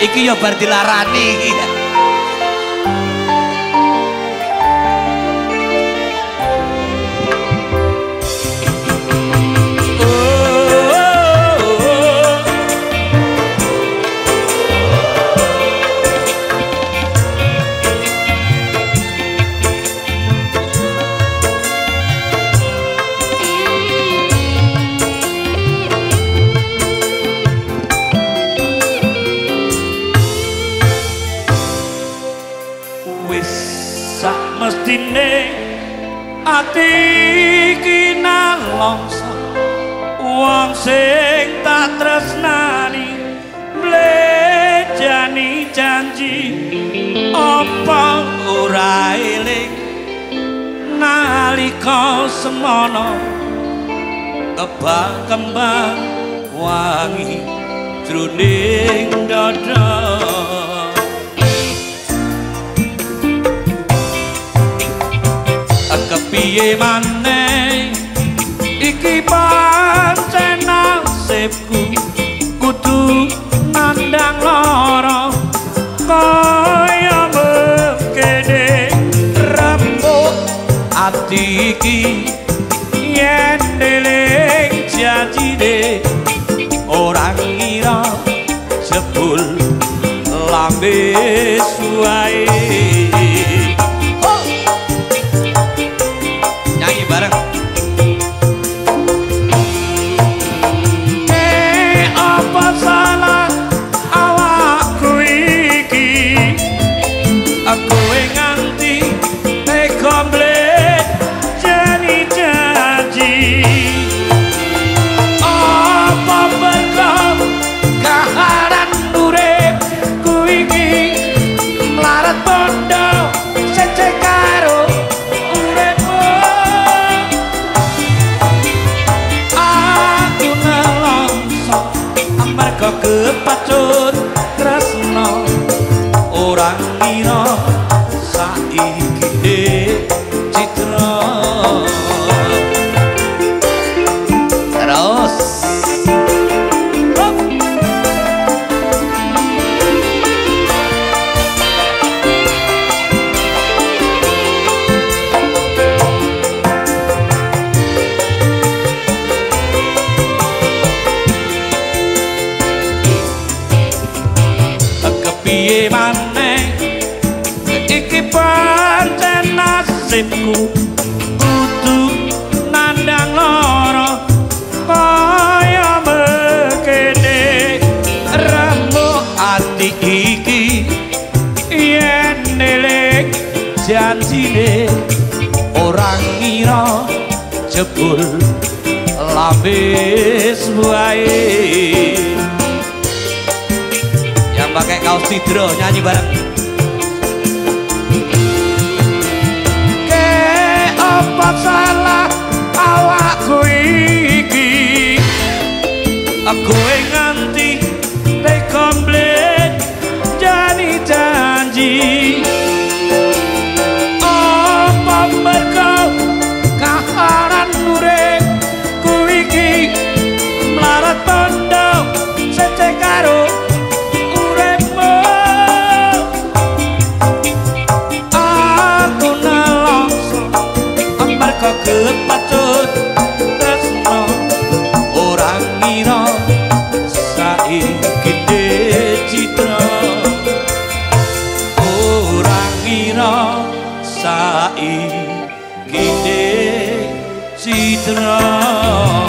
iki ya bar dilarani mestine ati iki nalongso wong sing tak tresnani mlejani janji apa ora eling? Nalika semono kebak kembang wangi jroning dada kepiye maneh. Iki pancen nasibku. Kudu nandang lara. Kaya mengkene rambut ati iki. Yen deling janjine orang ngira jebul lambe suwae rangino nasibku kudu nandang lara kaya mekene. Rambut ati iki yen nelek janjine orang ngira jebul lambis wae. Pakai kaos sidro nyanyi bareng apa salah awakku iki. Aku nganti komplit jadi janji ki te chitra